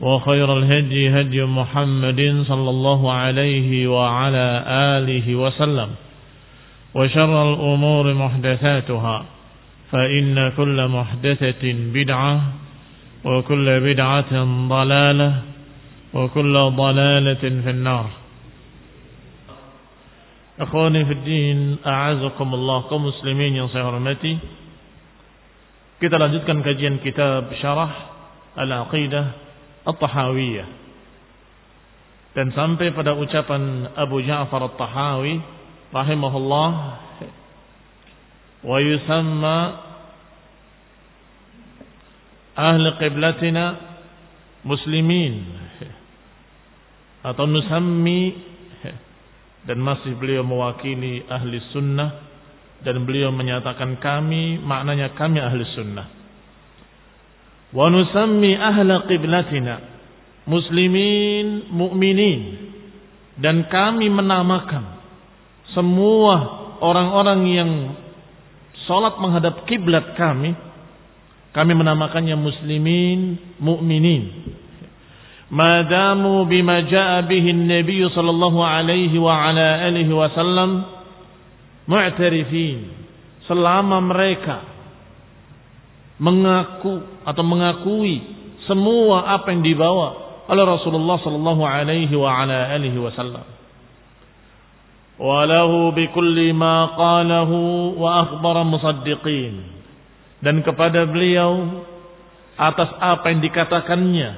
وخير الهدي هدي محمد صلى الله عليه وعلى آله وسلم وشر الأمور محدثاتها فإن كل محدثة بدعة وكل بدعة ضلالة وكل ضلالة في النار Akhwani fi din, a'azakumullah kaum muslimin yang saya hormati. Kita lanjutkan kajian kitab Syarah At-Tahawiyah. Dan sampai pada ucapan Abu Ja'far At-Tahawi rahimahullah wa yusamma ahli qiblatina muslimin atau nusammi dan masih beliau mewakili ahli sunnah dan beliau menyatakan kami maknanya kami ahli sunnah wa nusammi ahla qiblatina muslimin mu'minin. Dan kami menamakan semua orang-orang yang salat menghadap kiblat kami kami menamakannya muslimin mu'minin. Madamu bima jaa bihi an-nabiy sallallahu alaihi wa ala alihi wasallam mu'tarifin. Selama mereka mengaku atau mengakui semua apa yang dibawa oleh Rasulullah sallallahu alaihi wa ala alihi wasallam walahu bikulli ma qalahu wa akhbara musaddiqin dan kepada beliau atas apa yang dikatakannya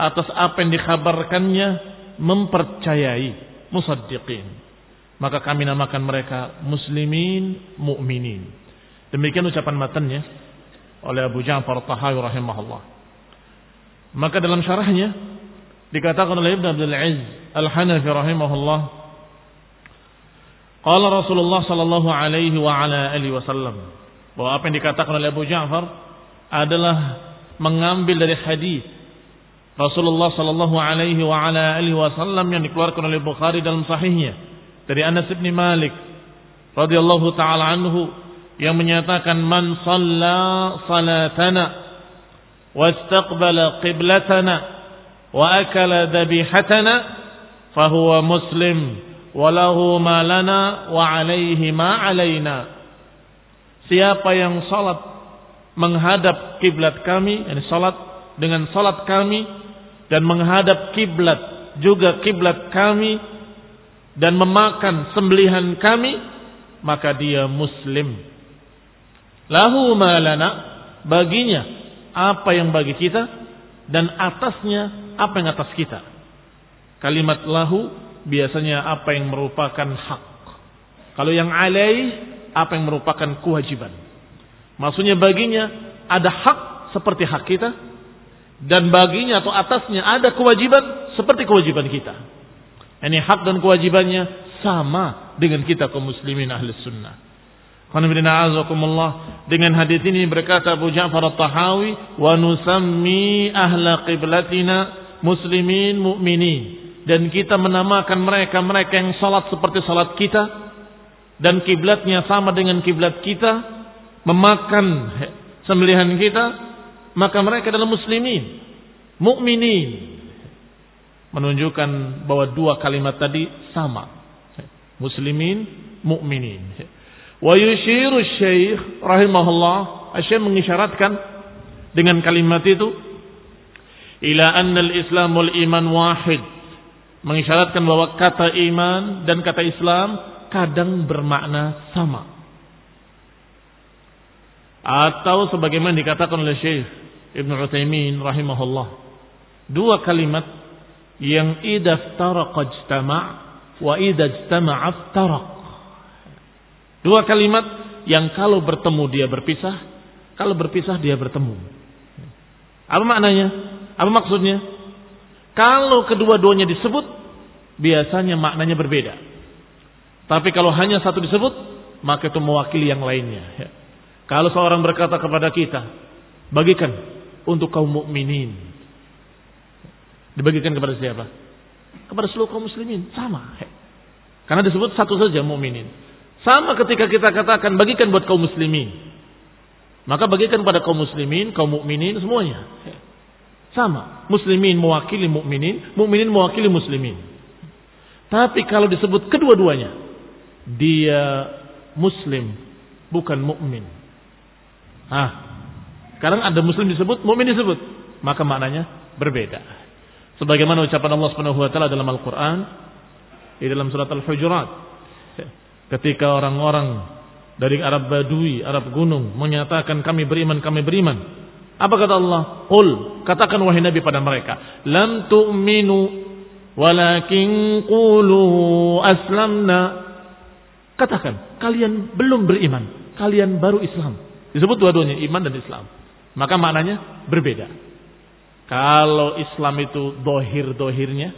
atas apa yang dikhabarkannya mempercayai musaddiqin. Maka kami namakan mereka muslimin mu'minin. Demikian ucapan matanya oleh Abu Ja'far Tahawi rahimahullah. Maka dalam syarahnya dikatakan oleh Ibn Abdul Aziz Al-Hanafi rahimahullah Qala Rasulullah sallallahu alaihi wa ala alihi wasallam bahwa apa yang dikatakan oleh Abu Ja'far adalah mengambil dari hadis Rasulullah sallallahu alaihi wa ala alihi wasallam yang dikeluarkan oleh Bukhari dalam sahihnya dari Anas bin Malik radhiyallahu taala anhu yang menyatakan man shalla salatana wastaqbala qiblatana wa akala dhabihatana fahuwa muslim walahu ma lana wa alaihi ma alaina siapa yang salat menghadap kiblat kami yani salat dengan salat kami dan menghadap kiblat juga kiblat kami dan memakan sembelihan kami maka dia muslim lahu malana baginya apa yang bagi kita dan atasnya apa yang atas kita kalimat lahu biasanya apa yang merupakan hak kalau yang alaih apa yang merupakan kewajiban Maksudnya baginya ada hak seperti hak kita dan baginya atau atasnya ada kewajiban seperti kewajiban kita. Ini hak dan kewajibannya sama dengan kita kaum muslimin ahli sunnah. Dengan hadis ini berkata Abu Ja'far At-Tahawi wa nusammi ahla qiblatina muslimin mu'minin. Dan kita menamakan mereka-mereka yang salat seperti salat kita dan kiblatnya sama dengan kiblat kita memakan sembelihan kita maka mereka adalah muslimin mukminin menunjukkan bahwa dua kalimat tadi sama. Muslimin mukminin wa yushiru syekh rahimahullah syekh mengisyaratkan dengan kalimat itu ila anna al-islamul iman wahid mengisyaratkan bahwa kata iman dan kata Islam kadang bermakna sama. Atau sebagaimana dikatakan oleh Syekh Ibn Utsaimin rahimahullah. Dua kalimat yang idza taraqa ijtama' wa idza ijtama'a iftaraq. Dua kalimat yang kalau bertemu dia berpisah, kalau berpisah dia bertemu. Apa maknanya? Apa maksudnya? Kalau kedua-duanya disebut, biasanya maknanya berbeda. Tapi kalau hanya satu disebut, maka itu mewakili yang lainnya. Ya. Kalau seorang berkata kepada kita, bagikan untuk kaum mukminin. Dibagikan kepada siapa? Kepada seluruh kaum muslimin, sama. Ya. Karena disebut satu saja mukminin. Sama ketika kita katakan bagikan buat kaum muslimin. Maka bagikan pada kaum muslimin, kaum mukminin semuanya. Ya. Sama. Muslimin mewakili mukminin, mukminin mewakili muslimin. Tapi kalau disebut kedua-duanya, dia muslim, bukan mukmin. Ah, sekarang ada muslim disebut, mukmin disebut, maka maknanya berbeda. Sebagaimana ucapan Allah Subhanahu wa taala dalam Al-Qur'an di dalam surat Al-Hujurat ketika orang-orang dari Arab Badui, Arab gunung menyatakan kami beriman, kami beriman. Apa kata Allah? Qul, katakan wahai Nabi pada mereka, lam tu'minu walakin qulu aslamna. Katakan, kalian belum beriman, kalian baru Islam. Disebut dua-duanya iman dan Islam. Maka maknanya berbeda. Kalau Islam itu dohir-dohirnya,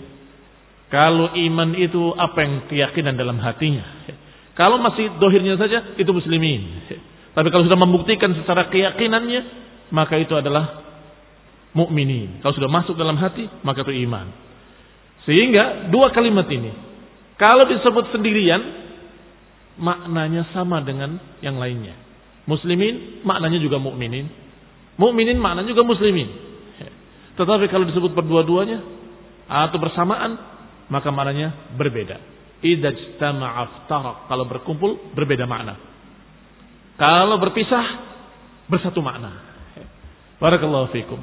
kalau iman itu apa yang keyakinan dalam hatinya. Kalau masih dohirnya saja, itu muslimin. Tapi kalau sudah membuktikan secara keyakinannya, maka itu adalah mukminin. Kalau sudah masuk dalam hati, maka itu iman. Sehingga dua kalimat ini, kalau disebut sendirian, maknanya sama dengan yang lainnya. Muslimin maknanya juga mukminin. Mukminin maknanya juga muslimin. Tetapi kalau disebut berdua-duanya atau bersamaan, maka maknanya berbeda. Kalau berkumpul berbeda makna. Kalau berpisah bersatu makna. Barakallahu fikum.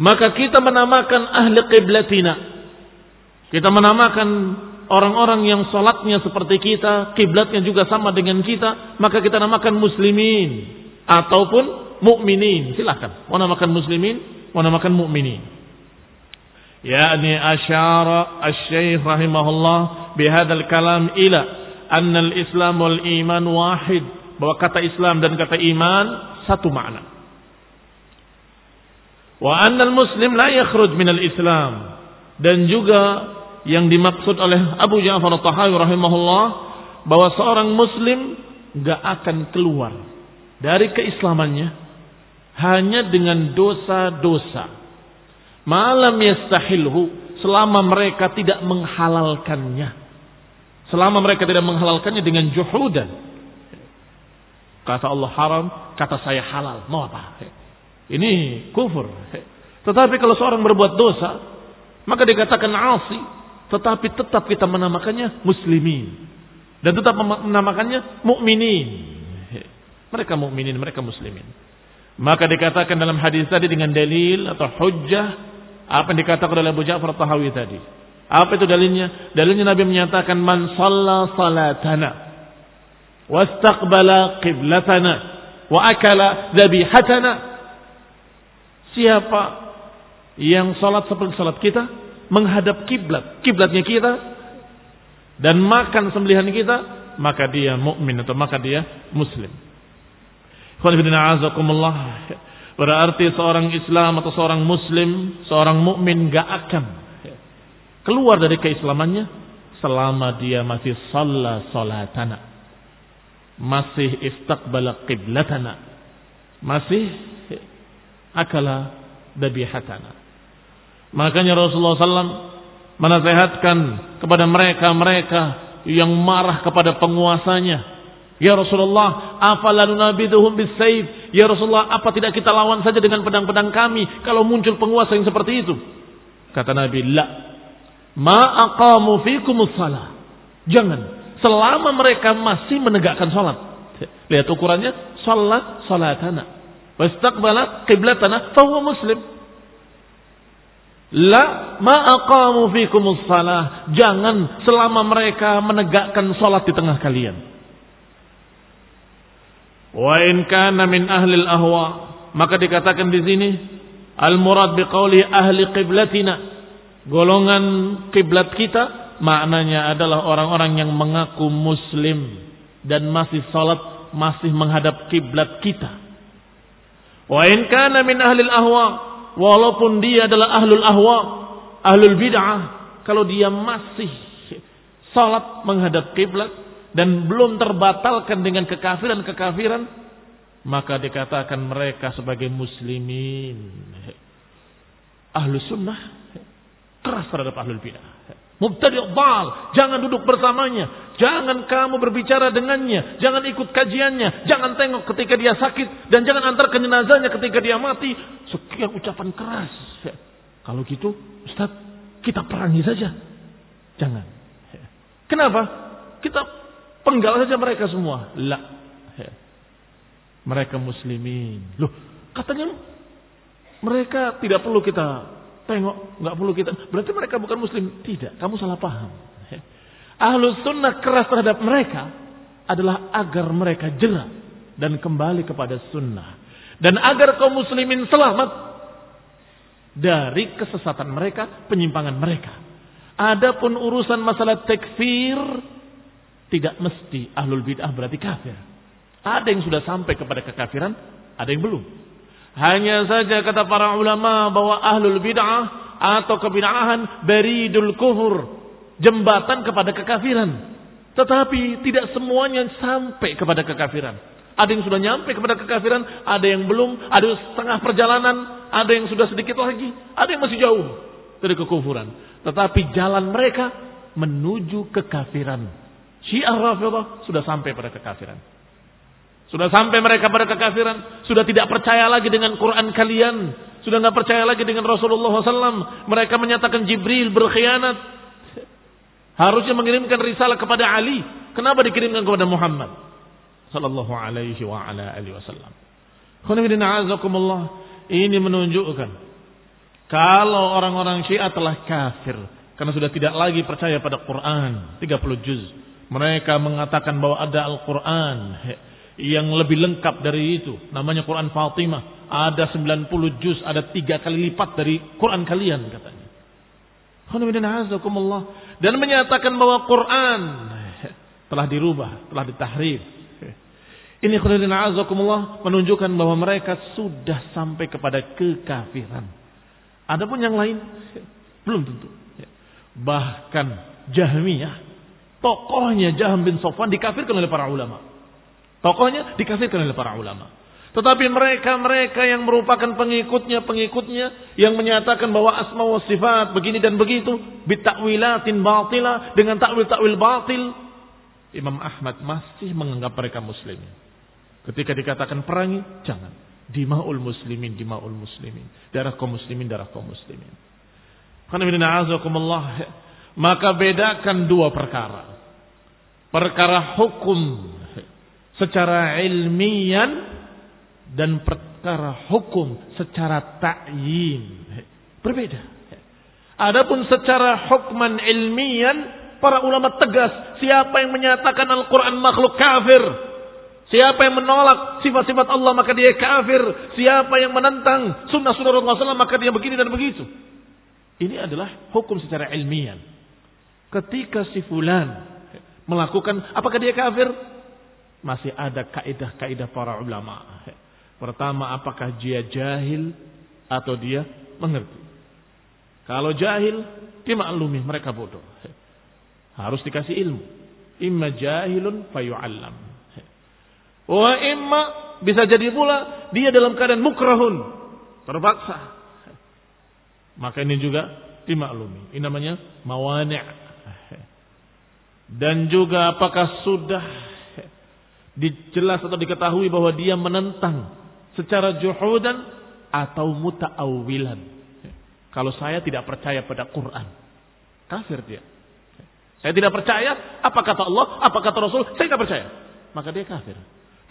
Maka kita menamakan ahli qiblatina. Kita menamakan orang-orang yang sholatnya seperti kita, kiblatnya juga sama dengan kita, maka kita namakan muslimin ataupun mukminin. Silahkan. Mau namakan muslimin, mau namakan mukminin. Yani asyara asy-syekh rahimahullah bihadzal kalam ila anna al-islam wal iman wahid bahwa kata Islam dan kata iman satu makna. Wa annal muslim la yakhruj minal islam. Dan juga yang dimaksud oleh Abu Ja'far al-Tahawi rahimahullah bahwa seorang muslim gak akan keluar dari keislamannya hanya dengan dosa-dosa. Malam yastahilhu selama mereka tidak menghalalkannya. Selama mereka tidak menghalalkannya dengan juhudan. Kata Allah haram, kata saya halal. Mau apa? Ini kufur. Tetapi kalau seorang berbuat dosa, maka dikatakan asi, tetapi tetap kita menamakannya muslimin dan tetap menamakannya mukminin. Mereka mukminin, mereka muslimin. Maka dikatakan dalam hadis tadi dengan dalil atau hujjah apa yang dikatakan oleh Abu Ja'far Tahawi tadi. Apa itu dalilnya? Dalilnya Nabi menyatakan man shalla salatana wastaqbala qiblatana wa akala dhabihatana Siapa yang sholat seperti sholat kita, menghadap kiblat, kiblatnya kita, dan makan sembelihan kita, maka dia mukmin atau maka dia muslim. Berarti seorang Islam atau seorang Muslim, seorang mukmin gak akan keluar dari keislamannya selama dia masih salat salatana, masih istaqbala qiblatana, masih akala dabihatana. Makanya Rasulullah SAW menasehatkan kepada mereka-mereka yang marah kepada penguasanya Ya Rasulullah, afala nunabiduhum bisayf? Ya Rasulullah, apa tidak kita lawan saja dengan pedang-pedang kami kalau muncul penguasa yang seperti itu? Kata Nabi, "La. Ma aqamu fikumus salah." Jangan selama mereka masih menegakkan salat. Lihat ukurannya, salat salatana. Wastaqbala qiblatana fa huwa muslim. La ma aqamu fikumus salah. Jangan selama mereka menegakkan salat di tengah kalian. Wa in kana min ahli al-ahwa, maka dikatakan di sini al-murad biqauli ahli qiblatina. Golongan kiblat kita maknanya adalah orang-orang yang mengaku muslim dan masih salat masih menghadap kiblat kita. Wa in kana min ahli al-ahwa, walaupun dia adalah ahlul ahwa, ahlul bid'ah, kalau dia masih salat menghadap kiblat, dan belum terbatalkan dengan kekafiran-kekafiran, maka dikatakan mereka sebagai muslimin. Ahlu sunnah keras terhadap ahlul bidah. Mubtadi' bal, jangan duduk bersamanya, jangan kamu berbicara dengannya, jangan ikut kajiannya, jangan tengok ketika dia sakit dan jangan antar jenazahnya ketika dia mati. Sekian ucapan keras. Kalau gitu, Ustaz, kita perangi saja. Jangan. Kenapa? Kita Penggal saja mereka semua. La. Mereka muslimin. Loh, katanya mereka tidak perlu kita tengok, nggak perlu kita. Berarti mereka bukan muslim. Tidak, kamu salah paham. Ahlus sunnah keras terhadap mereka adalah agar mereka jerah dan kembali kepada sunnah. Dan agar kaum muslimin selamat dari kesesatan mereka, penyimpangan mereka. Adapun urusan masalah tekfir tidak mesti ahlul bid'ah berarti kafir. Ada yang sudah sampai kepada kekafiran, ada yang belum. Hanya saja kata para ulama bahwa ahlul bid'ah atau kebid'ahan beridul kufur, jembatan kepada kekafiran. Tetapi tidak semuanya sampai kepada kekafiran. Ada yang sudah nyampe kepada kekafiran, ada yang belum, ada yang setengah perjalanan, ada yang sudah sedikit lagi, ada yang masih jauh dari kekufuran. Tetapi jalan mereka menuju kekafiran. Syiah Rafidah sudah sampai pada kekafiran. Sudah sampai mereka pada kekafiran. Sudah tidak percaya lagi dengan Quran kalian. Sudah tidak percaya lagi dengan Rasulullah SAW. Mereka menyatakan Jibril berkhianat. Harusnya mengirimkan risalah kepada Ali. Kenapa dikirimkan kepada Muhammad? Sallallahu alaihi wa ala alihi wasallam. Ini menunjukkan. Kalau orang-orang syiah telah kafir. Karena sudah tidak lagi percaya pada Quran. 30 juz mereka mengatakan bahwa ada Al-Quran yang lebih lengkap dari itu. Namanya Quran Fatimah. Ada 90 juz, ada tiga kali lipat dari Quran kalian katanya. Dan menyatakan bahwa Quran telah dirubah, telah ditahrif. Ini menunjukkan bahwa mereka sudah sampai kepada kekafiran. Adapun yang lain belum tentu. Bahkan Jahmiyah Tokohnya Jaham bin Sofwan dikafirkan oleh para ulama. Tokohnya dikafirkan oleh para ulama. Tetapi mereka-mereka yang merupakan pengikutnya-pengikutnya yang menyatakan bahwa asma wa sifat begini dan begitu bitakwilatin batila dengan takwil-takwil batil Imam Ahmad masih menganggap mereka muslim. Ketika dikatakan perangi, jangan. Dimaul muslimin, dimaul muslimin. Darah kaum muslimin, darah kaum muslimin. Maka bedakan dua perkara. Perkara hukum secara ilmian dan perkara hukum secara ta'yin. Berbeda. Adapun secara hukman ilmian, para ulama tegas, siapa yang menyatakan Al-Quran makhluk kafir, Siapa yang menolak sifat-sifat Allah maka dia kafir. Siapa yang menentang sunnah-sunnah Rasulullah SAW maka dia begini dan begitu. Ini adalah hukum secara ilmiah. Ketika si fulan melakukan, apakah dia kafir? Masih ada kaidah-kaidah para ulama. Pertama, apakah dia jahil atau dia mengerti? Kalau jahil, dimaklumi mereka bodoh. Harus dikasih ilmu. Imma jahilun fayu'allam. Wa imma bisa jadi pula dia dalam keadaan mukrahun. Terpaksa. Maka ini juga dimaklumi. Ini namanya mawani' Dan juga apakah sudah dijelas atau diketahui bahwa dia menentang secara juhudan atau muta'awilan. Kalau saya tidak percaya pada Quran, kafir dia. Saya tidak percaya apa kata Allah, apa kata Rasul, saya tidak percaya. Maka dia kafir.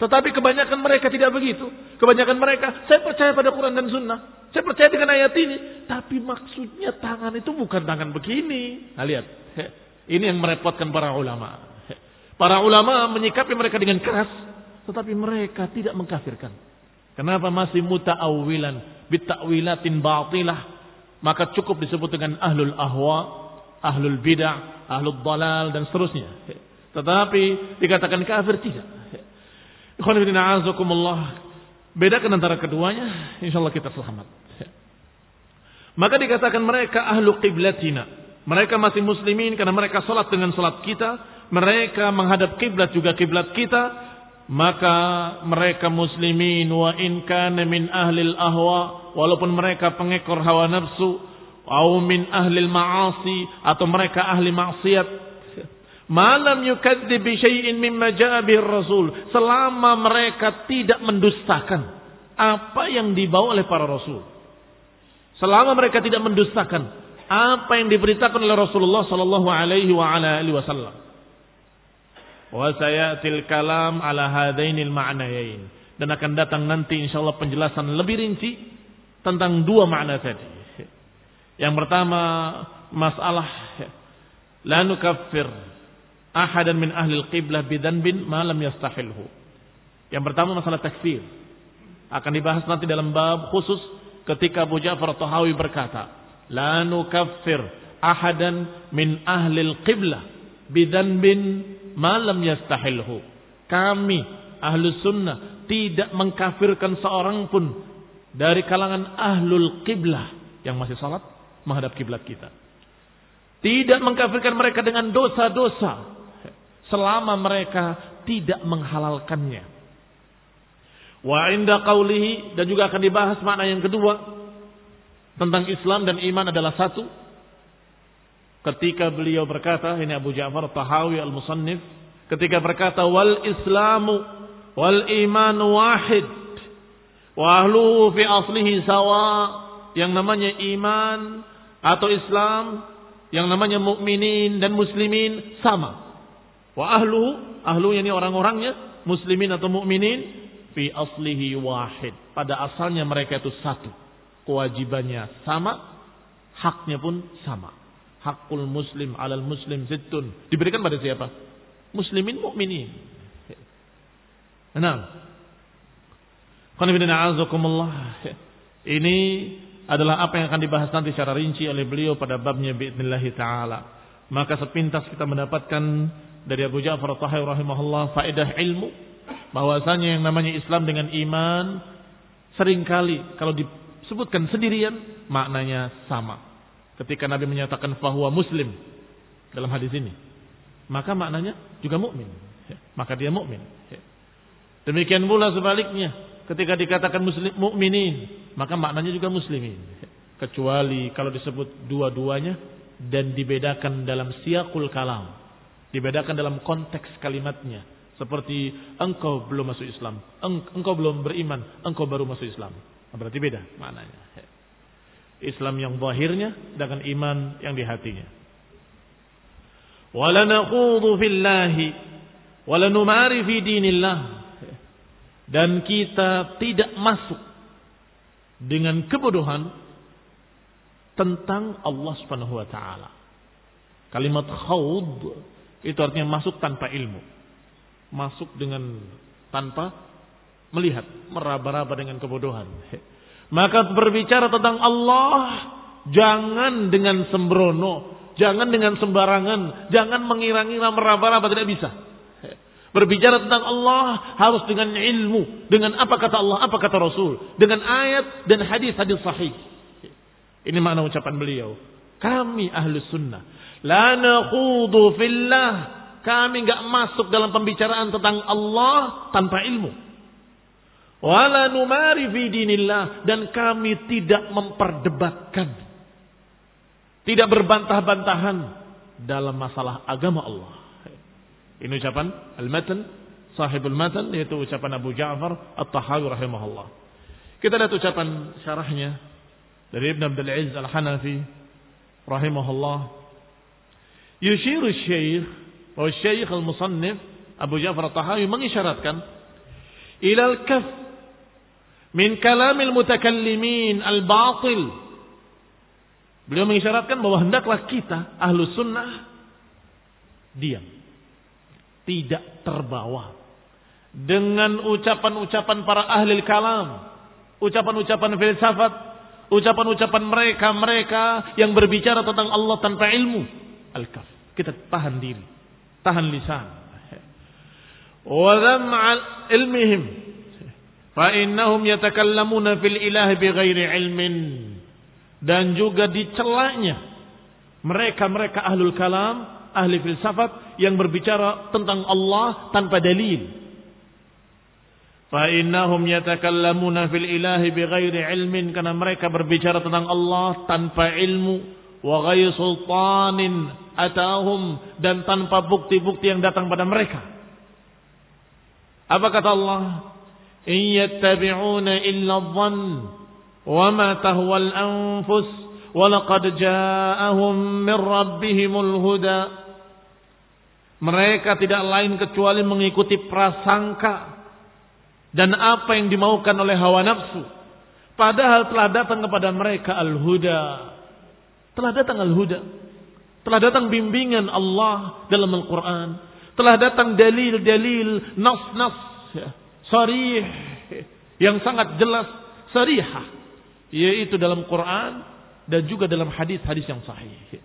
Tetapi kebanyakan mereka tidak begitu. Kebanyakan mereka, saya percaya pada Quran dan Sunnah. Saya percaya dengan ayat ini. Tapi maksudnya tangan itu bukan tangan begini. Nah lihat. Ini yang merepotkan para ulama. Para ulama menyikapi mereka dengan keras. Tetapi mereka tidak mengkafirkan. Kenapa masih muta'awilan. Bitta'wilatin batilah. Maka cukup disebut dengan ahlul ahwa. Ahlul bid'ah. Ahlul dalal dan seterusnya. Tetapi dikatakan kafir tidak. Bedakan antara keduanya, insya Allah kita selamat. Maka dikatakan mereka ahlu qiblatina. Mereka masih muslimin karena mereka salat dengan salat kita. Mereka menghadap kiblat juga kiblat kita. Maka mereka muslimin wa in kana min ahli ahwa walaupun mereka pengekor hawa nafsu atau min ahli ma'asi atau mereka ahli maksiat Malam yukadzib bi syai'in mimma ja'a rasul. Selama mereka tidak mendustakan apa yang dibawa oleh para rasul. Selama mereka tidak mendustakan apa yang diberitakan oleh Rasulullah sallallahu alaihi wa ala alihi wasallam. Wa sayatil kalam ala hadainil ma'nayain. Dan akan datang nanti insyaallah penjelasan lebih rinci tentang dua makna tadi. Yang pertama masalah la nukaffir ahadan min ahli qiblah bidanbin malam yastahilhu. Yang pertama masalah takfir. Akan dibahas nanti dalam bab khusus ketika Abu Ja'far Tahawi berkata, "La nukaffir ahadan min ahli qiblah bidanbin malam yastahilhu." Kami ahlu sunnah tidak mengkafirkan seorang pun dari kalangan ahlul qiblah yang masih salat menghadap kiblat kita. Tidak mengkafirkan mereka dengan dosa-dosa selama mereka tidak menghalalkannya. Wa inda qawlihi dan juga akan dibahas makna yang kedua tentang Islam dan iman adalah satu. Ketika beliau berkata, ini Abu Ja'far Tahawi Al-Musannif, ketika berkata wal Islamu wal iman wahid wa ahluhu fi aslihi sawa yang namanya iman atau Islam yang namanya mukminin dan muslimin sama Wa ahlu, ahlu ini orang-orangnya, muslimin atau mukminin, fi aslihi wahid. Pada asalnya mereka itu satu. Kewajibannya sama, haknya pun sama. Hakul muslim alal muslim sittun. Diberikan pada siapa? Muslimin mukminin. Nah. Ini adalah apa yang akan dibahas nanti secara rinci oleh beliau pada babnya biidnillahi ta'ala. Maka sepintas kita mendapatkan dari Abu Ja'far Tahawi rahimahullah faedah ilmu bahwasanya yang namanya Islam dengan iman sering kali kalau disebutkan sendirian maknanya sama. Ketika Nabi menyatakan bahwa muslim dalam hadis ini, maka maknanya juga mukmin. Maka dia mukmin. Demikian pula sebaliknya, ketika dikatakan muslim mukminin, maka maknanya juga muslimin. Kecuali kalau disebut dua-duanya dan dibedakan dalam siakul kalam Dibedakan dalam konteks kalimatnya. Seperti engkau belum masuk Islam. Engkau belum beriman. Engkau baru masuk Islam. Nah, berarti beda maknanya. Islam yang zahirnya dengan iman yang di hatinya. Wala naqudu fillahi wala numari fi dinillah. Dan kita tidak masuk dengan kebodohan tentang Allah Subhanahu wa taala. Kalimat khawd itu artinya masuk tanpa ilmu. Masuk dengan tanpa melihat, meraba-raba dengan kebodohan. Maka berbicara tentang Allah jangan dengan sembrono, jangan dengan sembarangan, jangan mengira-ngira meraba-raba tidak bisa. Berbicara tentang Allah harus dengan ilmu, dengan apa kata Allah, apa kata Rasul, dengan ayat dan hadis-hadis sahih. Ini makna ucapan beliau. Kami ahlu sunnah. La nakhudu fillah. Kami nggak masuk dalam pembicaraan tentang Allah tanpa ilmu. Wala numari fi dinillah. Dan kami tidak memperdebatkan. Tidak berbantah-bantahan dalam masalah agama Allah. Ini ucapan al-matan, sahibul matan, yaitu ucapan Abu Ja'far At-Tahawi rahimahullah. Kita lihat ucapan syarahnya dari Ibn Abdul Aziz Al-Hanafi rahimahullah. Yushiru syekh, wa syekh al-musannif Abu Ja'far At-Tahawi mengisyaratkan ila al-kaf min kalamil mutakallimin al-batil. Beliau mengisyaratkan bahwa hendaklah kita ahlu sunnah diam. Tidak terbawa dengan ucapan-ucapan para ahli kalam, ucapan-ucapan filsafat, ucapan-ucapan mereka-mereka yang berbicara tentang Allah tanpa ilmu. Al-kaf. Kita tahan diri. Tahan lisan. Wa ilmihim. Fa innahum yatakallamuna fil ilahi bighairi ilmin. Dan juga dicelanya mereka-mereka ahlul kalam, ahli filsafat yang berbicara tentang Allah tanpa dalil. Fa'innahum yatakallamuna fil ilahi bighairi ilmin karena mereka berbicara tentang Allah tanpa ilmu wa ghairi sultanin atahum dan tanpa bukti-bukti yang datang pada mereka. Apa kata Allah? Illa dhann wa ma tahwa al-anfus wa laqad ja'ahum min rabbihimul huda. Mereka tidak lain kecuali mengikuti prasangka dan apa yang dimaukan oleh hawa nafsu. Padahal telah datang kepada mereka al-huda. Telah datang al-huda. Telah datang bimbingan Allah dalam Al-Quran. Telah datang dalil-dalil, nas-nas, ya, sarih, yang sangat jelas, sarihah. Yaitu dalam Quran dan juga dalam hadis-hadis yang sahih.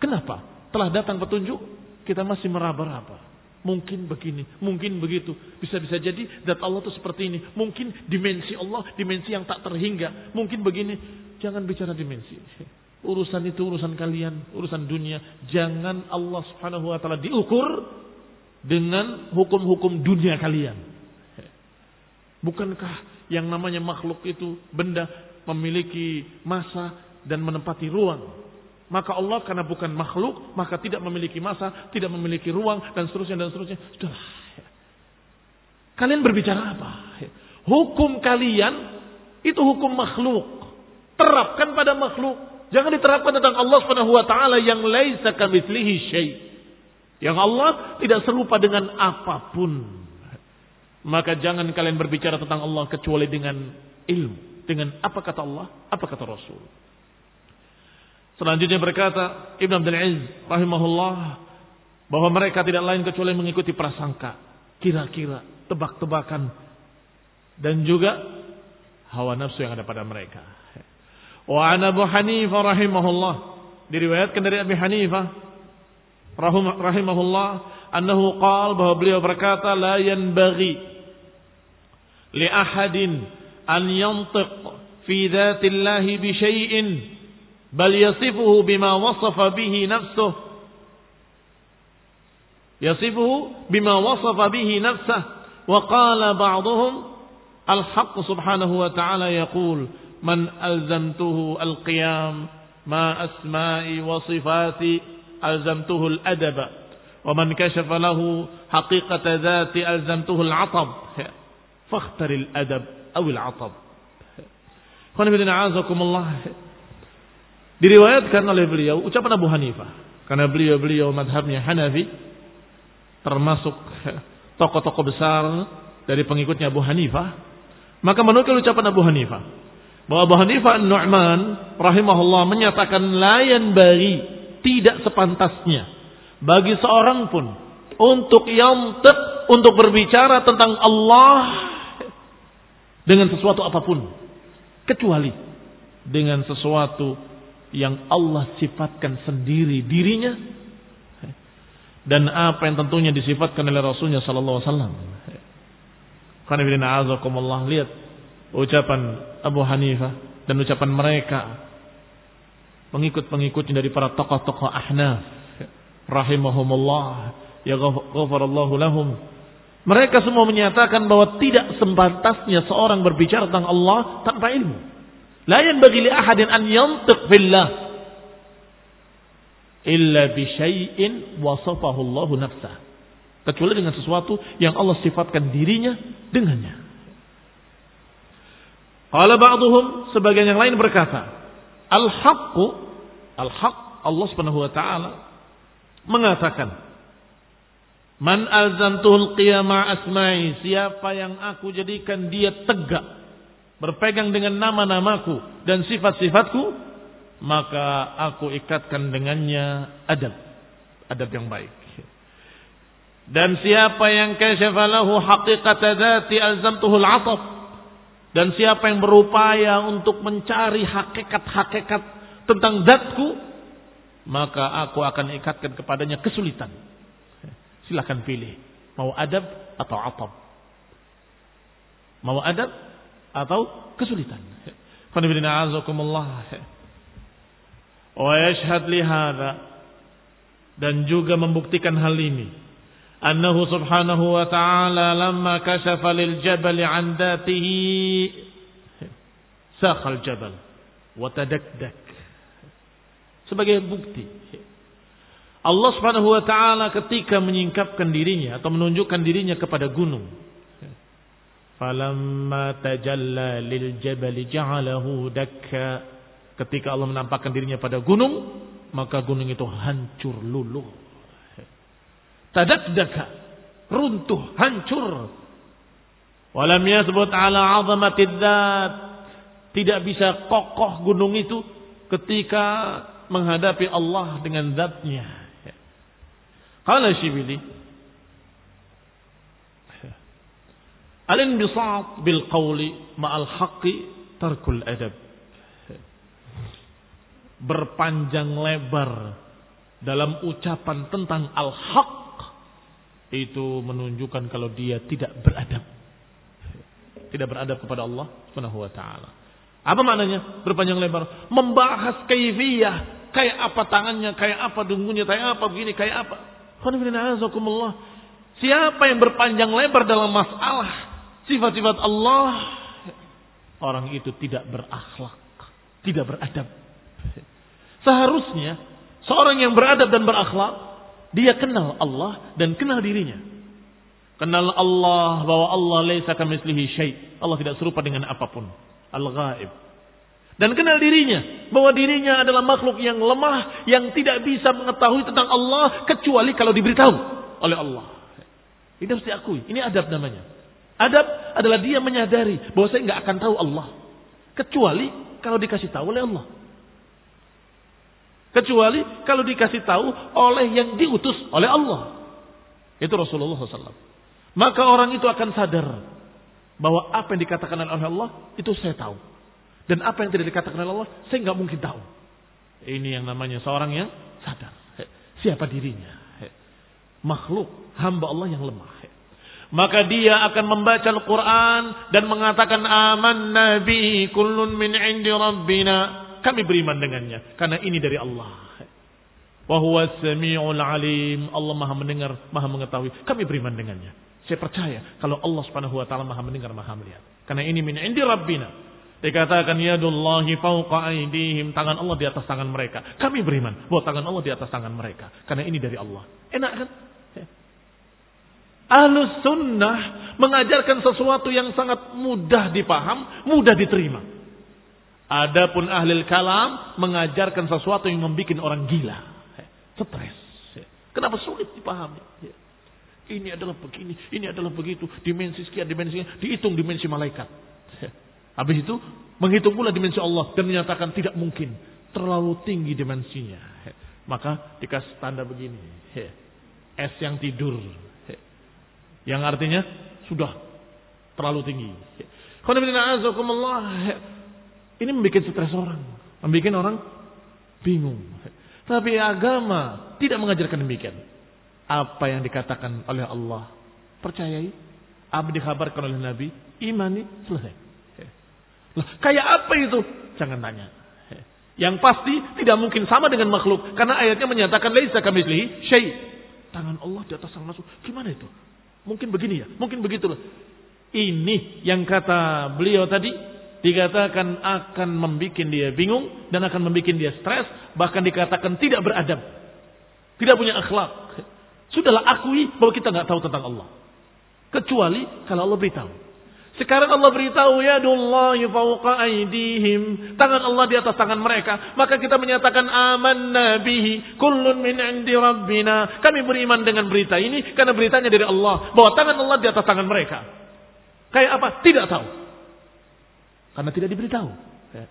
Kenapa? Telah datang petunjuk, kita masih meraba-raba. Mungkin begini, mungkin begitu. Bisa-bisa jadi dat Allah itu seperti ini. Mungkin dimensi Allah, dimensi yang tak terhingga. Mungkin begini. Jangan bicara dimensi. Urusan itu urusan kalian, urusan dunia. Jangan Allah subhanahu wa ta'ala diukur dengan hukum-hukum dunia kalian. Bukankah yang namanya makhluk itu benda memiliki masa dan menempati ruang maka Allah karena bukan makhluk, maka tidak memiliki masa, tidak memiliki ruang, dan seterusnya, dan seterusnya. Sudahlah. Kalian berbicara apa? Hukum kalian itu hukum makhluk. Terapkan pada makhluk. Jangan diterapkan tentang Allah Subhanahu wa taala yang laisa kamitslihi syai. Yang Allah tidak serupa dengan apa pun. Maka jangan kalian berbicara tentang Allah kecuali dengan ilmu, dengan apa kata Allah, apa kata Rasul. Selanjutnya berkata Ibn Abdul Aziz rahimahullah bahwa mereka tidak lain kecuali mengikuti prasangka, kira-kira, tebak-tebakan dan juga hawa nafsu yang ada pada mereka. Wa an Abu Hanifah rahimahullah diriwayatkan dari Abu Hanifah rahimahullah annahu qala bahwa beliau berkata la yanbaghi li ahadin an yantiq fi dzatillahi bi syai'in بل يصفه بما وصف به نفسه يصفه بما وصف به نفسه وقال بعضهم الحق سبحانه وتعالى يقول من ألزمته القيام ما أسمائي وصفاتي ألزمته الأدب ومن كشف له حقيقة ذات ألزمته العطب فاختر الأدب أو العطب خلنا عزكم الله Diriwayatkan oleh beliau ucapan Abu Hanifah. Karena beliau-beliau madhabnya Hanafi. Termasuk tokoh-tokoh besar dari pengikutnya Abu Hanifah. Maka menukil ucapan Abu Hanifah. Bahwa Abu Hanifah Nu'man rahimahullah menyatakan layan bari tidak sepantasnya bagi seorang pun untuk yantiq untuk berbicara tentang Allah dengan sesuatu apa pun. Kecuali dengan sesuatu yang Allah sifatkan sendiri dirinya dan apa yang tentunya disifatkan oleh Rasulnya sallallahu alaihi wasallam. Karena lihat ucapan Abu Hanifah dan ucapan mereka pengikut-pengikutnya dari para tokoh-tokoh ahnaf. Rahimahumullah. Ya ghafarallahu lahum mereka semua menyatakan bahwa tidak sempantasnya seorang berbicara tentang Allah tanpa ilmu. La yanbaghi li ahadin an yantiq fillah illa bi syai'in wasafahu nafsah. Kecuali dengan sesuatu yang Allah sifatkan dirinya dengannya. Qala ba'dhum sebagian yang lain berkata, al-haqqu al-haq Allah Subhanahu wa taala mengatakan, "Man azantuhul qiyama asma'i, siapa yang aku jadikan dia tegak berpegang dengan nama-namaku dan sifat-sifatku, maka aku ikatkan dengannya adab, adab yang baik." Dan siapa yang kasyafa lahu haqiqata dzati azamtuhul 'ataf dan siapa yang berupaya untuk mencari hakikat-hakikat tentang zatku, maka aku akan ikatkan kepadanya kesulitan. Silahkan pilih. Mau adab atau atab. Mau adab atau kesulitan. Qanibidina azakumullah. Wa yashhad lihada. Dan juga membuktikan hal ini. Annahu subhanahu wa ta'ala lamma kashafa lil jabal an datihi. Sakhal jabal. Watadakdak. Sebagai bukti. Allah Subhanahu wa taala ketika menyingkapkan dirinya atau menunjukkan dirinya kepada gunung falamma tajalla lil jabal ja'alahu dakka ketika Allah menampakkan dirinya pada gunung maka gunung itu hancur luluh tadakdaka, runtuh, hancur. Walam yasbut ala azamati dzat. Tidak bisa kokoh gunung itu ketika menghadapi Allah dengan zatnya. Qala Syibili Al-inbisat bil qawli ma'al haqqi tarkul adab. Berpanjang lebar dalam ucapan tentang al-haq itu menunjukkan kalau dia tidak beradab. Tidak beradab kepada Allah Subhanahu wa taala. Apa maknanya? Berpanjang lebar, membahas kaifiyah, kayak apa tangannya, kayak apa dunggunya, kayak apa begini, kayak apa. Siapa yang berpanjang lebar dalam masalah sifat-sifat Allah, orang itu tidak berakhlak, tidak beradab. Seharusnya seorang yang beradab dan berakhlak dia kenal Allah dan kenal dirinya. Kenal Allah bahwa Allah laisa kamitslihi syai. Allah tidak serupa dengan apa pun. Al-ghaib. Dan kenal dirinya bahwa dirinya adalah makhluk yang lemah yang tidak bisa mengetahui tentang Allah kecuali kalau diberitahu oleh Allah. Ini harus diakui. Ini adab namanya. Adab adalah dia menyadari bahwa saya nggak akan tahu Allah kecuali kalau dikasih tahu oleh Allah. Kecuali kalau dikasih tahu oleh yang diutus oleh Allah. Itu Rasulullah SAW. Maka orang itu akan sadar bahwa apa yang dikatakan oleh Allah itu saya tahu. Dan apa yang tidak dikatakan oleh Allah saya nggak mungkin tahu. Ini yang namanya seorang yang sadar. Siapa dirinya? Makhluk hamba Allah yang lemah. Maka dia akan membaca Al-Quran dan mengatakan aman nabi kullun min indi rabbina kami beriman dengannya karena ini dari Allah. Wa huwa samiul alim. Allah Maha mendengar, Maha mengetahui. Kami beriman dengannya. Saya percaya kalau Allah Subhanahu wa taala Maha mendengar, Maha melihat. Karena ini min indi rabbina. Dikatakan yadullahi fauqa aidihim. Tangan Allah di atas tangan mereka. Kami beriman bahwa tangan Allah di atas tangan mereka. Karena ini dari Allah. Enak kan? Ahlus sunnah mengajarkan sesuatu yang sangat mudah dipaham, mudah diterima. Adapun ahli kalam mengajarkan sesuatu yang membuat orang gila. Stres. Kenapa sulit dipahami? Ini adalah begini, ini adalah begitu. Dimensi sekian, dimensi sekian. Dihitung dimensi malaikat. Habis itu menghitung pula dimensi Allah dan menyatakan tidak mungkin. Terlalu tinggi dimensinya. Maka dikasih tanda begini. Es yang tidur. Yang artinya sudah terlalu tinggi. Ini membuat stres orang. Membuat orang bingung. Tapi agama tidak mengajarkan demikian. apa yang dikatakan oleh Allah. Percayai. Apa dikabarkan oleh Nabi. Imani. Selesai. Loh, kayak apa itu? Jangan tanya. Yang pasti tidak mungkin sama dengan makhluk. Karena ayatnya menyatakan laisa kamitslihi syai. Tangan Allah di atas makhluk. Gimana itu? Mungkin begini ya, mungkin begitu. Ini yang kata beliau tadi dikatakan akan membuat dia bingung dan akan membuat dia stres, bahkan dikatakan tidak beradab. Tidak punya akhlak. Sudahlah akui bahwa kita nggak tahu tentang Allah. Kecuali kalau Allah beritahu. Sekarang Allah beritahu ya Dullahi fauqa aidihim. Tangan Allah di atas tangan mereka. Maka kita menyatakan aman nabihi. Kullun min indi rabbina. Kami beriman dengan berita ini. Karena beritanya dari Allah. Bahwa tangan Allah di atas tangan mereka. Kayak apa? Tidak tahu. Karena tidak diberitahu.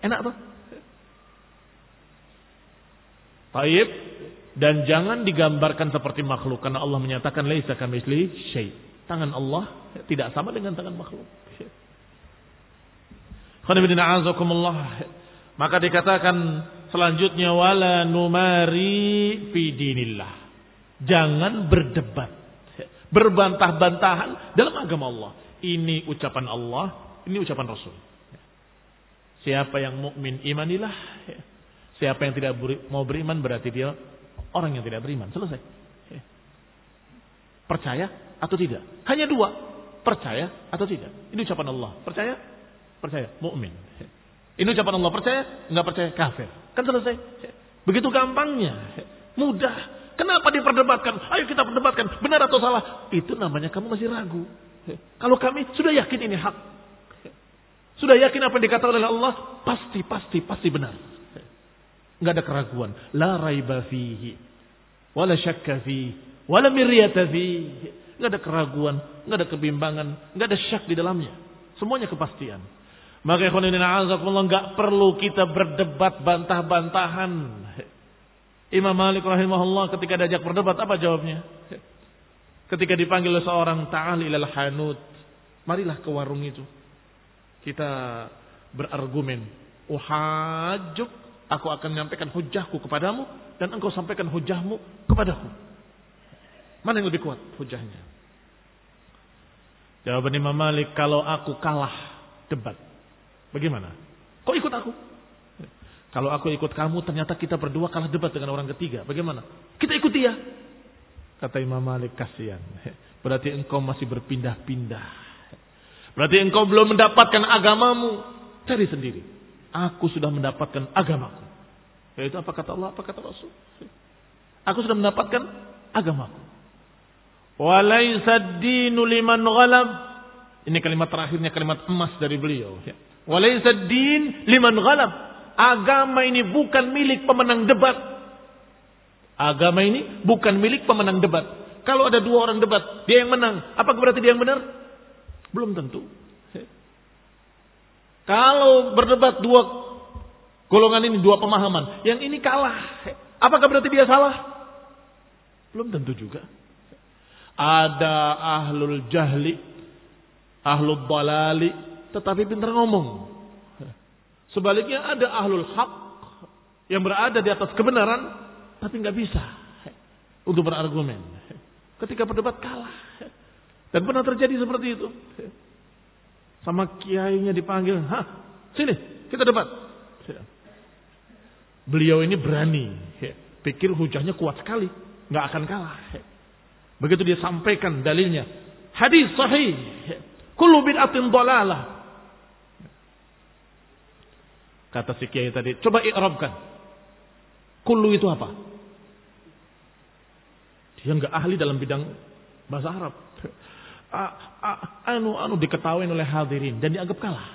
Enak tuh. Taib. Dan jangan digambarkan seperti makhluk. Karena Allah menyatakan. Laisa kamisli. Tangan Allah tidak sama dengan tangan makhluk. Maka dikatakan selanjutnya wala numari fi dinillah. Jangan berdebat, berbantah-bantahan dalam agama Allah. Ini ucapan Allah, ini ucapan Rasul. Siapa yang mukmin imanilah. Siapa yang tidak mau beriman berarti dia orang yang tidak beriman. Selesai. Percaya atau tidak? Hanya dua. Percaya atau tidak? Ini ucapan Allah. Percaya Percaya, mukmin. Ini ucapan Allah percaya, nggak percaya kafir. Kan selesai. Begitu gampangnya, mudah. Kenapa diperdebatkan? Ayo kita perdebatkan, benar atau salah? Itu namanya kamu masih ragu. Kalau kami sudah yakin ini hak. Sudah yakin apa yang dikatakan oleh Allah? Pasti, pasti, pasti benar. Nggak ada keraguan. La raiba fihi. Wala syakka fihi. Wala miryata fihi. Nggak ada keraguan. Nggak ada kebimbangan. Nggak ada syak di dalamnya. Semuanya kepastian. Maka ikhwanina azakumullah nggak perlu kita berdebat bantah-bantahan. Imam Malik rahimahullah ketika diajak berdebat apa jawabnya? Ketika dipanggil seorang ta'al ilal hanut. Marilah ke warung itu. Kita berargumen. Uhajuk. Aku akan menyampaikan hujahku kepadamu. Dan engkau sampaikan hujahmu kepadaku. Mana yang lebih kuat hujahnya? Jawaban Imam Malik. Kalau aku kalah debat. Bagaimana? Kok ikut aku? Kalau aku ikut kamu ternyata kita berdua kalah debat dengan orang ketiga. Bagaimana? Kita ikut dia. Kata Imam Malik kasihan. Berarti engkau masih berpindah-pindah. Berarti engkau belum mendapatkan agamamu. Cari sendiri. Aku sudah mendapatkan agamaku. Yaitu apa kata Allah, apa kata Rasul. Aku sudah mendapatkan agamaku. Walaisa dinu liman ghalab. Ini kalimat terakhirnya kalimat emas dari beliau. Walaysa din liman ghalab. Agama ini bukan milik pemenang debat. Agama ini bukan milik pemenang debat. Kalau ada dua orang debat, dia yang menang. Apakah berarti dia yang benar? Belum tentu. Kalau berdebat dua golongan ini, dua pemahaman. Yang ini kalah. Apakah berarti dia salah? Belum tentu juga. Ada ahlul jahli, ahlul balali, tetapi pintar ngomong. Sebaliknya ada ahlul hak yang berada di atas kebenaran tapi nggak bisa untuk berargumen. Ketika berdebat kalah. Dan pernah terjadi seperti itu. Sama kiainya dipanggil, "Hah, sini, kita debat." Beliau ini berani, pikir hujahnya kuat sekali, nggak akan kalah. Begitu dia sampaikan dalilnya, hadis sahih, kullu bid'atin dhalalah, Kata si kiai tadi, coba i'rabkan. Kullu itu apa? Dia nggak ahli dalam bidang bahasa Arab. anu anu diketahui oleh hadirin dan dianggap kalah.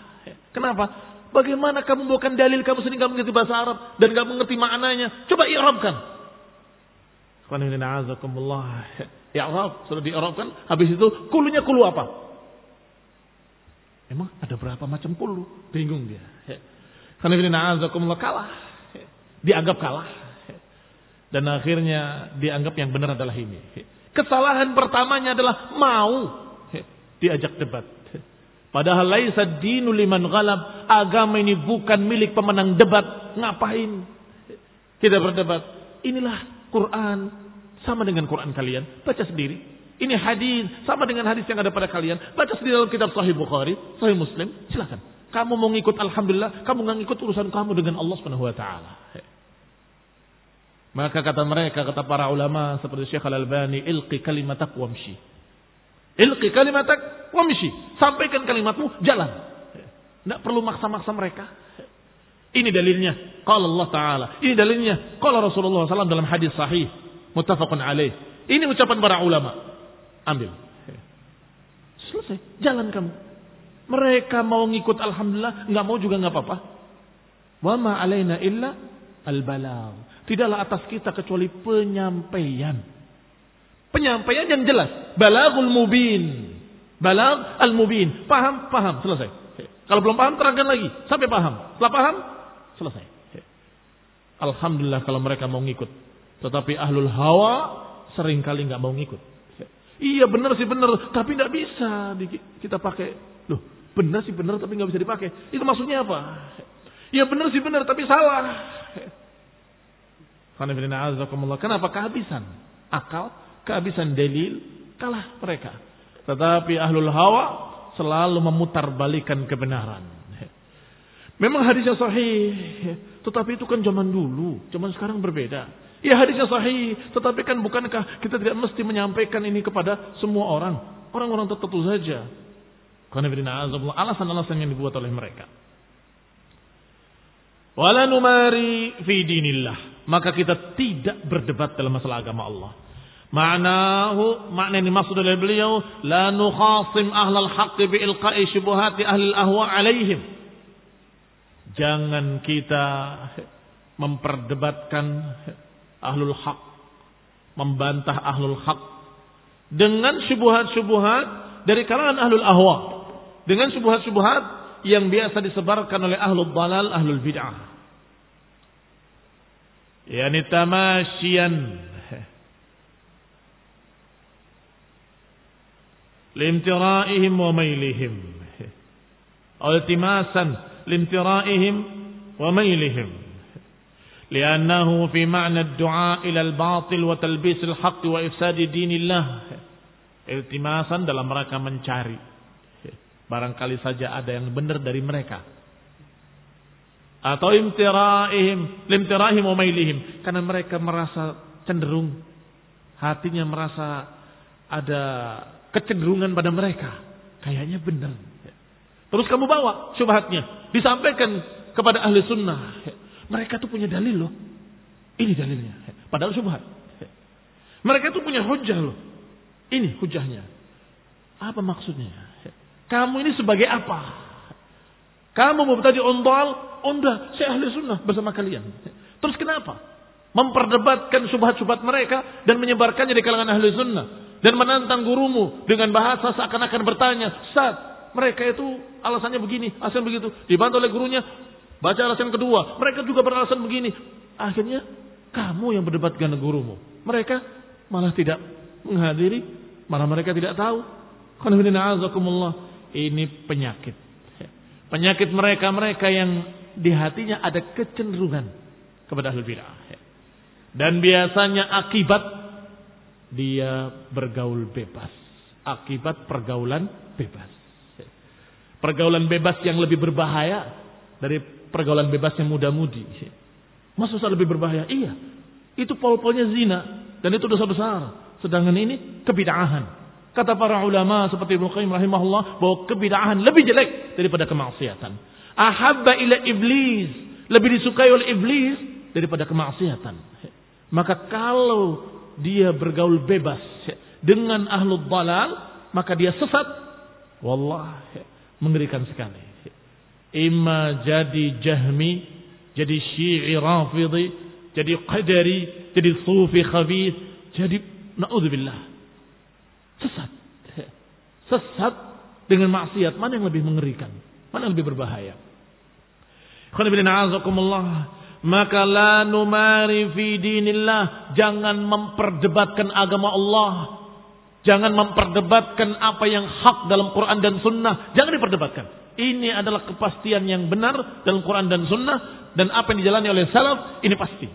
Kenapa? Bagaimana kamu bukan dalil kamu sendiri nggak mengerti bahasa Arab dan nggak mengerti maknanya? Coba i'rabkan. Arab sudah di'rabkan. Habis itu kulunya kulu apa? Emang ada berapa macam kulu? Bingung dia. Kalah. Dianggap kalah. Dan akhirnya dianggap yang benar adalah ini. Kesalahan pertamanya adalah mau diajak debat. Padahal laisa dinu liman ghalab. Agama ini bukan milik pemenang debat. Ngapain? Kita berdebat. Inilah Quran. sama dengan Quran kalian, baca sendiri. Ini hadis sama dengan hadis yang ada pada kalian. Baca sendiri dalam kitab Sahih Bukhari, Sahih Muslim, silakan. Kamu mau ngikut alhamdulillah, kamu nggak ngikut urusan kamu dengan Allah Subhanahu wa taala. Maka kata mereka, kata para ulama seperti Syekh Al-Albani, ilqi kalimatak wamshi. Ilqi kalimatak wamshi. Sampaikan kalimatmu, jalan. Tidak perlu maksa-maksa mereka. Ini dalilnya. Qala Allah Ta'ala. Ini dalilnya. Qala Rasulullah SAW dalam hadis sahih. Muttafaqun alaih. Ini ucapan para ulama. Ambil. Selesai. Jalan kamu. Mereka mau ngikut Alhamdulillah. nggak mau juga nggak apa-apa. Wa ma alaina illa al-balag. Tidaklah atas kita kecuali penyampaian. Penyampaian yang jelas. Balagul mubin. Balag al-mubin. Paham? Paham. Selesai. Kalau belum paham terangkan lagi. Sampai paham. Setelah paham Selesai. Alhamdulillah kalau mereka mau ngikut. Tetapi ahlul hawa sering kali nggak mau ngikut. Iya benar sih benar, tapi nggak bisa kita pakai. Loh, benar sih benar tapi nggak bisa dipakai. Itu maksudnya apa? Iya benar sih benar tapi salah. Kenapa kehabisan akal, kehabisan dalil, kalah mereka. Tetapi ahlul hawa selalu memutar balikan kebenaran. Memang hadisnya sahih, tetapi itu kan zaman dulu, zaman sekarang berbeda. Ya hadisnya sahih, tetapi kan bukankah kita tidak mesti menyampaikan ini kepada semua orang, orang-orang tertentu saja. Alasan-alasan yang dibuat oleh mereka. Wala numari fi dinillah. Maka kita tidak berdebat dalam masalah agama Allah. Ma'nahu, makna yang dimaksud oleh beliau, la nukhasim ahlal haqqi bi ilqa'i syubuhati ahlil ahwa alaihim. Jangan kita memperdebatkan ahlul haq, membantah ahlul haq dengan syubhat-syubhat dari kalangan ahlul ahwa, dengan syubhat-syubhat yang biasa disebarkan oleh ahlul dalal, ahlul bid'ah. Yani tamasyian limtira'ihim wa mailihim. Altimasan لانترائهم وميلهم لأنه في معنى الدعاء إلى الباطل وتلبيس الحق وإفساد دين الله iltimasan dalam mereka mencari barangkali saja ada yang benar dari mereka atau imtiraihim limtiraihim wa mailihim karena mereka merasa cenderung hatinya merasa ada kecenderungan pada mereka kayaknya benar Terus kamu bawa syubhatnya. Disampaikan kepada ahli sunnah. Mereka tuh punya dalil loh. Ini dalilnya. Padahal syubhat. Mereka tuh punya hujah loh. Ini hujahnya. Apa maksudnya? Kamu ini sebagai apa? Kamu mau tadi ondal, onda, saya ahli sunnah bersama kalian. Terus kenapa? Memperdebatkan subhat-subhat mereka dan menyebarkannya di kalangan ahli sunnah. Dan menantang gurumu dengan bahasa seakan-akan bertanya, Saat mereka itu alasannya begini, alasan begitu. Dibantu oleh gurunya, baca alasan kedua. Mereka juga beralasan begini. Akhirnya kamu yang berdebat dengan gurumu. Mereka malah tidak menghadiri, malah mereka tidak tahu. Ini penyakit. Penyakit mereka-mereka yang di hatinya ada kecenderungan kepada ahli bid'ah. Dan biasanya akibat dia bergaul bebas. Akibat pergaulan bebas. Pergaulan bebas yang lebih berbahaya dari pergaulan bebas yang muda-mudi. Masa lebih berbahaya? Iya. Itu pol-polnya zina. Dan itu dosa besar. Sedangkan ini kebidahan. Kata para ulama seperti Ibnu Qayyim rahimahullah bahwa kebidahan lebih jelek daripada kemaksiatan. Ahabba ila iblis. Lebih disukai oleh iblis daripada kemaksiatan. Maka kalau dia bergaul bebas dengan ahlul dalal, maka dia sesat. Wallah, Mengerikan sekali. Ima jadi jahmi, jadi syi'i rafidhi, jadi qadari, jadi sufi khabith, jadi na'udzubillah. Sesat. Sesat dengan maksiat. Mana yang lebih mengerikan? Mana yang lebih berbahaya? Maka la numari fi dinillah. Jangan memperdebatkan agama Allah Jangan memperdebatkan apa yang hak dalam Quran dan Sunnah. Jangan diperdebatkan. Ini adalah kepastian yang benar dalam Quran dan Sunnah. Dan apa yang dijalani oleh salaf, ini pasti.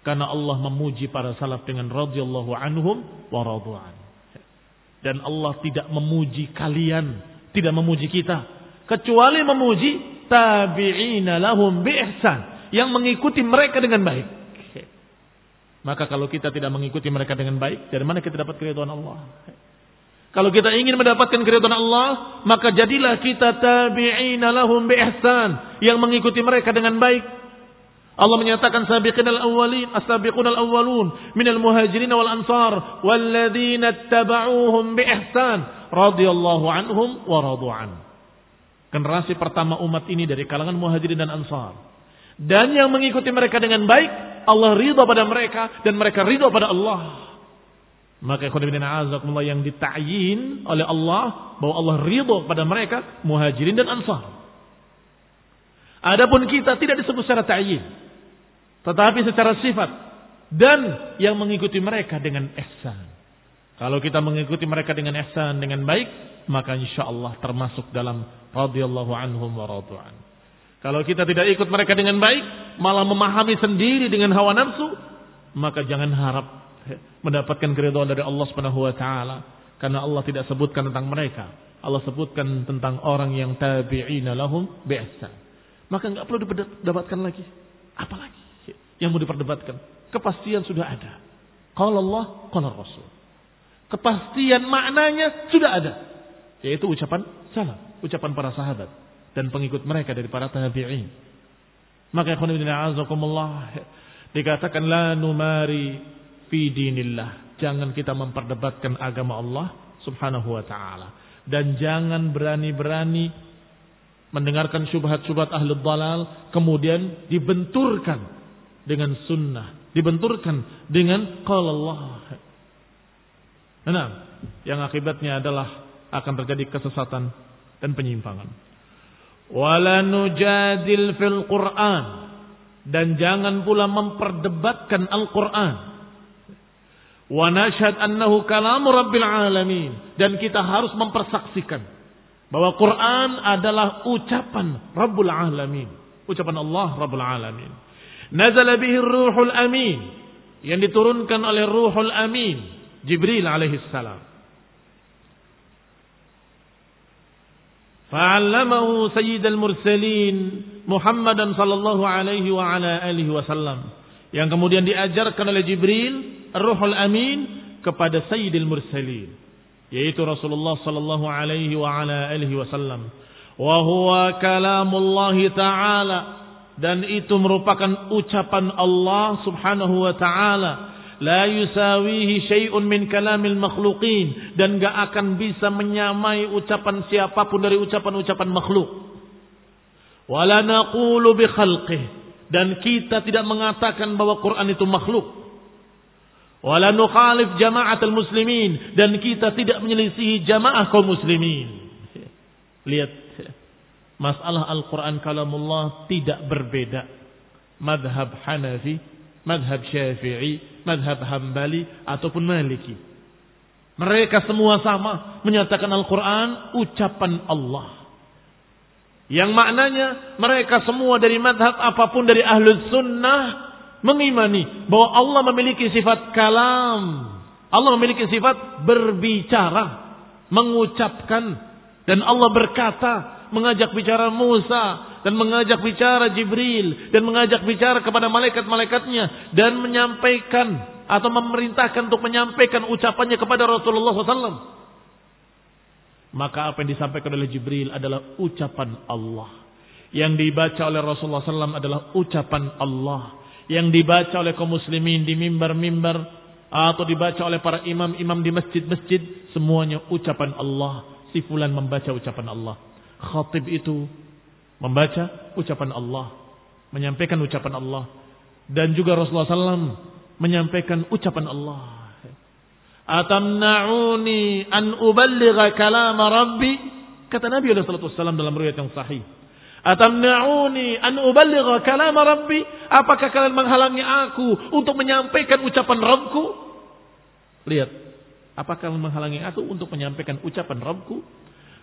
Karena Allah memuji para salaf dengan radhiyallahu anhum wa radu'an. Dan Allah tidak memuji kalian, tidak memuji kita, kecuali memuji tabi'ina lahum bi ihsan yang mengikuti mereka dengan baik. Maka kalau kita tidak mengikuti mereka dengan baik, dari mana kita dapat keridhaan Allah? Kalau kita ingin mendapatkan keridhaan Allah, maka jadilah kita tabi'ina lahum bi ihsan yang mengikuti mereka dengan baik. Allah menyatakan sabiqin al-awwalin as-sabiqun al-awwalun minal muhajirin wal ansar walladzina ittaba'uuhum bi ihsan radhiyallahu anhum wa radu'an. Generasi pertama umat ini dari kalangan muhajirin dan ansar. Dan yang mengikuti mereka dengan baik, Allah ridha pada mereka dan mereka ridha pada Allah. Maka ikhwan azakumullah yang dita'yin oleh Allah bahwa Allah ridha pada mereka muhajirin dan ansar. Adapun kita tidak disebut secara ta'yin. Tetapi secara sifat dan yang mengikuti mereka dengan ihsan. Kalau kita mengikuti mereka dengan ihsan dengan baik, maka insya Allah termasuk dalam radhiyallahu anhum wa radu'an. Kalau kita tidak ikut mereka dengan baik, malah memahami sendiri dengan hawa nafsu, maka jangan harap mendapatkan keridhaan dari Allah Subhanahu wa taala karena Allah tidak sebutkan tentang mereka. Allah sebutkan tentang orang yang tabi'ina lahum bi'ihsan. Maka enggak perlu didapatkan lagi. Apalagi? Yang mau diperdebatkan. Kepastian sudah ada. Kalau Allah, kalau Rasul. Kepastian maknanya sudah ada. Yaitu ucapan salam. Ucapan para sahabat. Dan pengikut mereka dari para tabi'in. Maka azakumullah. Dikatakan la numari fi dinillah. Jangan kita memperdebatkan agama Allah subhanahu wa ta'ala. Dan jangan berani-berani mendengarkan syubhat-syubhat ahli dalal. Kemudian dibenturkan dengan sunnah, dibenturkan dengan qala Allah. Nah, yang akibatnya adalah akan terjadi kesesatan dan penyimpangan. Wala nujadil fil Qur'an dan jangan pula memperdebatkan Al-Qur'an. Wa nashhad annahu kalamu rabbil alamin dan kita harus mempersaksikan bahwa Quran adalah ucapan Rabbul alamin, ucapan Allah Rabbul alamin. Nazala bihi ruhul amin. Yang diturunkan oleh ruhul amin. Jibril alaihi salam. Fa'allamahu sayyidal mursalin Muhammadan sallallahu alaihi wa ala alihi wasallam. Yang kemudian diajarkan oleh Jibril, Ruhul Amin kepada Sayyidil Mursalin, yaitu Rasulullah sallallahu alaihi wa ala alihi wasallam. Wa huwa kalamullah ta'ala dan itu merupakan ucapan Allah Subhanahu wa taala. La yusawihi syai'un min kalamil makhluqin. Dan gak akan bisa menyamai ucapan siapa pun dari ucapan-ucapan makhluk. Wala naqulu bi khalqih. Dan kita tidak mengatakan bahwa Quran itu makhluk. Wala nukhalif jama'atul muslimin. Dan kita tidak menyelisihi jamaah kaum muslimin. Lihat masalah Al-Quran kalamullah tidak berbeda. Madhab Hanafi, madhab Syafi'i, madhab Hambali, ataupun Maliki. Mereka semua sama menyatakan Al-Quran ucapan Allah. Yang maknanya mereka semua dari madhab apa pun dari ahlul sunnah mengimani bahwa Allah memiliki sifat kalam. Allah memiliki sifat berbicara, mengucapkan. Dan Allah berkata mengajak bicara Musa dan mengajak bicara Jibril dan mengajak bicara kepada malaikat-malaikatnya dan menyampaikan atau memerintahkan untuk menyampaikan ucapannya kepada Rasulullah SAW. Maka apa yang disampaikan oleh Jibril adalah ucapan Allah. Yang dibaca oleh Rasulullah SAW adalah ucapan Allah. Yang dibaca oleh kaum muslimin di mimbar-mimbar atau dibaca oleh para imam-imam di masjid-masjid semuanya ucapan Allah. Si fulan membaca ucapan Allah khatib itu membaca ucapan Allah, menyampaikan ucapan Allah, dan juga Rasulullah SAW menyampaikan ucapan Allah. Atamna'uni an uballigha kalam Rabbi kata Nabi SAW dalam riwayat yang sahih. Atamna'uni an uballigha kalam Rabbi apakah kalian menghalangi aku untuk menyampaikan ucapan Rabbku? Lihat, apakah kalian menghalangi aku untuk menyampaikan ucapan Rabbku?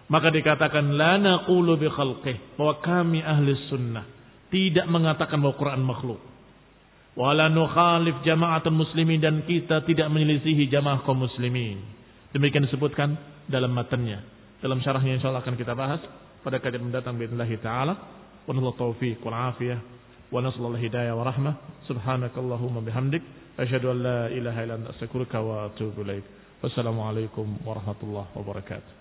Maka dikatakan la naqulu bi khalqih bahwa kami ahli sunnah tidak mengatakan bahwa Quran makhluk. Wala nukhalif jama'atul muslimin dan kita tidak menyelisihi jamaah kaum muslimin. Demikian disebutkan dalam matanya. Dalam syarahnya insyaallah akan kita bahas pada kajian mendatang باذنillah taala. Wa nasallahu taufiq wal afiyah wa nasallahu hidayah wa rahmah. Subhanakallahumma bihamdik asyhadu an la ilaha illa anta astaghfiruka wa atubu ilaik. Wassalamualaikum warahmatullahi wabarakatuh.